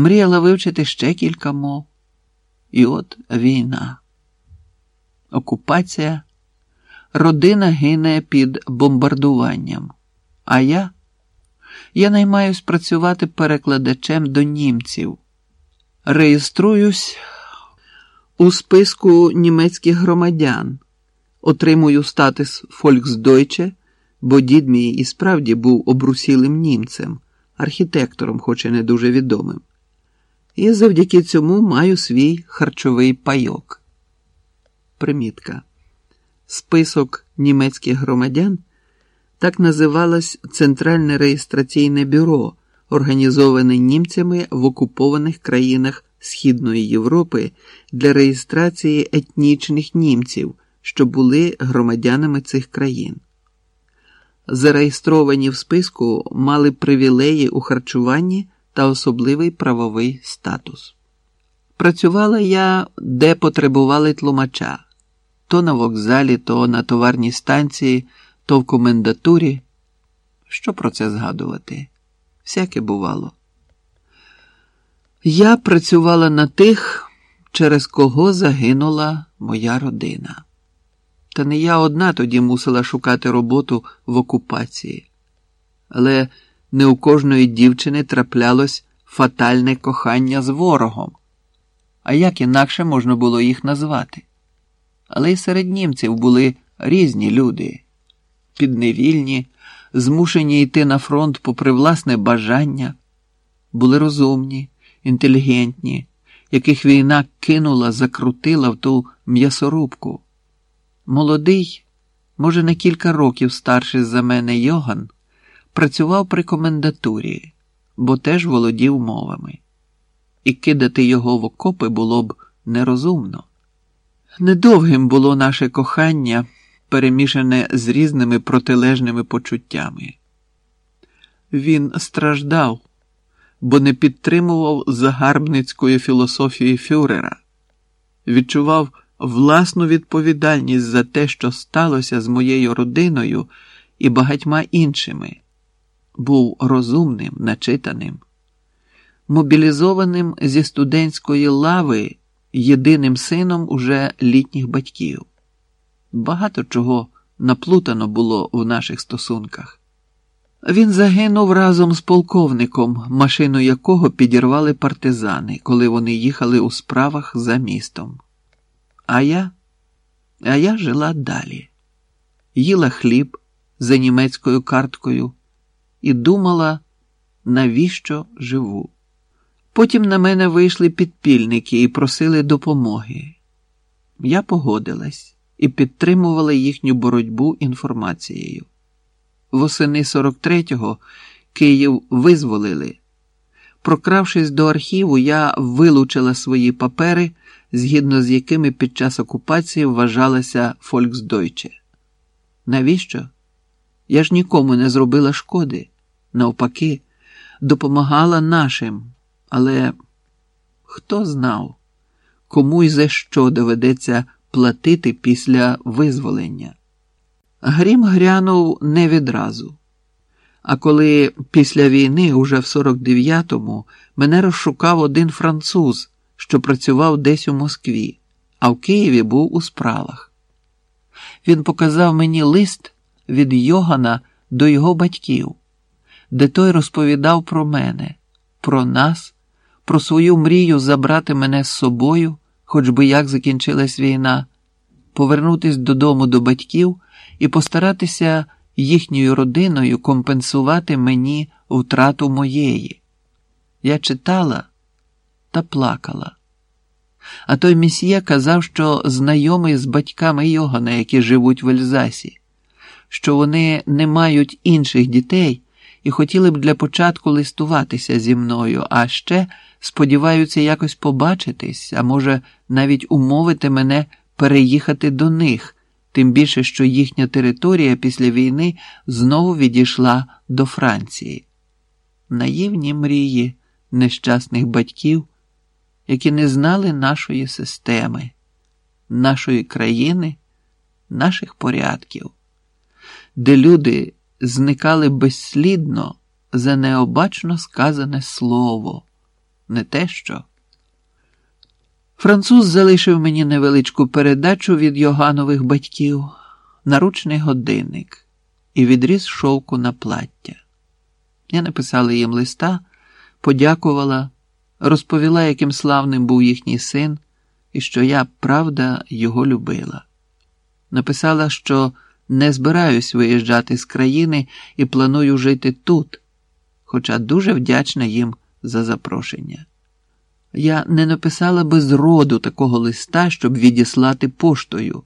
Мріяла вивчити ще кілька мов. І от війна, окупація, родина гине під бомбардуванням. А я? Я наймаюсь працювати перекладачем до німців. Реєструюсь у списку німецьких громадян, отримую статус Фольксдойче, бо дід мій і справді був обрусілим німцем, архітектором, хоч і не дуже відомим. І завдяки цьому маю свій харчовий пайок. Примітка. Список німецьких громадян так називалось Центральне реєстраційне бюро, організоване німцями в окупованих країнах Східної Європи для реєстрації етнічних німців, що були громадянами цих країн. Зареєстровані в списку мали привілеї у харчуванні та особливий правовий статус. Працювала я де потребували тлумача то на вокзалі, то на товарній станції, то в комендатурі. Що про це згадувати? Всяке бувало. Я працювала на тих, через кого загинула моя родина. Та не я одна тоді мусила шукати роботу в окупації. Але не у кожної дівчини траплялось фатальне кохання з ворогом. А як інакше можна було їх назвати? Але й серед німців були різні люди, підневільні, змушені йти на фронт попри власне бажання, були розумні, інтелігентні, яких війна кинула, закрутила в ту м'ясорубку. Молодий, може, на кілька років старший за мене Йоган, працював при комендатурі, бо теж володів мовами, і кидати його в окопи було б нерозумно. Недовгим було наше кохання, перемішане з різними протилежними почуттями. Він страждав, бо не підтримував загарбницької філософії Фюрера, відчував власну відповідальність за те, що сталося з моєю родиною і багатьма іншими, був розумним, начитаним, мобілізованим зі студентської лави єдиним сином уже літніх батьків. Багато чого наплутано було в наших стосунках. Він загинув разом з полковником, машину якого підірвали партизани, коли вони їхали у справах за містом. А я, а я жила далі, їла хліб за німецькою карткою і думала, навіщо живу. Потім на мене вийшли підпільники і просили допомоги. Я погодилась і підтримувала їхню боротьбу інформацією. Восени 43-го Київ визволили. Прокравшись до архіву, я вилучила свої папери, згідно з якими під час окупації вважалася Фольксдойче. Навіщо? Я ж нікому не зробила шкоди. Навпаки, допомагала нашим. Але хто знав, кому й за що доведеться платити після визволення? Грім грянув не відразу. А коли після війни, уже в 49-му, мене розшукав один француз, що працював десь у Москві, а в Києві був у справах. Він показав мені лист від Йогана до його батьків, де той розповідав про мене, про нас про свою мрію забрати мене з собою, хоч би як закінчилась війна, повернутись додому до батьків і постаратися їхньою родиною компенсувати мені втрату моєї. Я читала та плакала. А той місьє казав, що знайомий з батьками Йогана, які живуть в Ельзасі, що вони не мають інших дітей і хотіли б для початку листуватися зі мною, а ще сподіваються якось побачитись, а може, навіть умовити мене переїхати до них, тим більше, що їхня територія після війни знову відійшла до Франції. Наївні мрії нещасних батьків, які не знали нашої системи, нашої країни, наших порядків, де люди зникали безслідно за необачно сказане слово не те що. Француз залишив мені невеличку передачу від Йоганових батьків, наручний годинник і відріз шовку на плаття. Я написала їм листа, подякувала, розповіла, яким славним був їхній син, і що я, правда, його любила. Написала, що не збираюсь виїжджати з країни і планую жити тут, хоча дуже вдячна їм за запрошення. Я не написала би зроду такого листа, щоб відіслати поштою,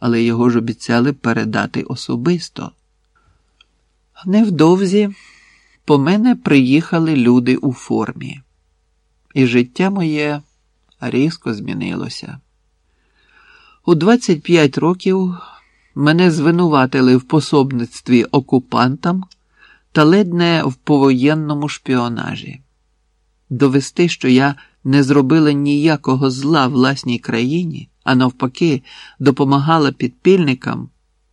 але його ж обіцяли передати особисто. Невдовзі по мене приїхали люди у формі, і життя моє різко змінилося. У 25 років мене звинуватили в пособництві окупантам та ледь не в повоєнному шпіонажі. Довести, що я не зробила ніякого зла власній країні, а навпаки, допомагала підпільникам,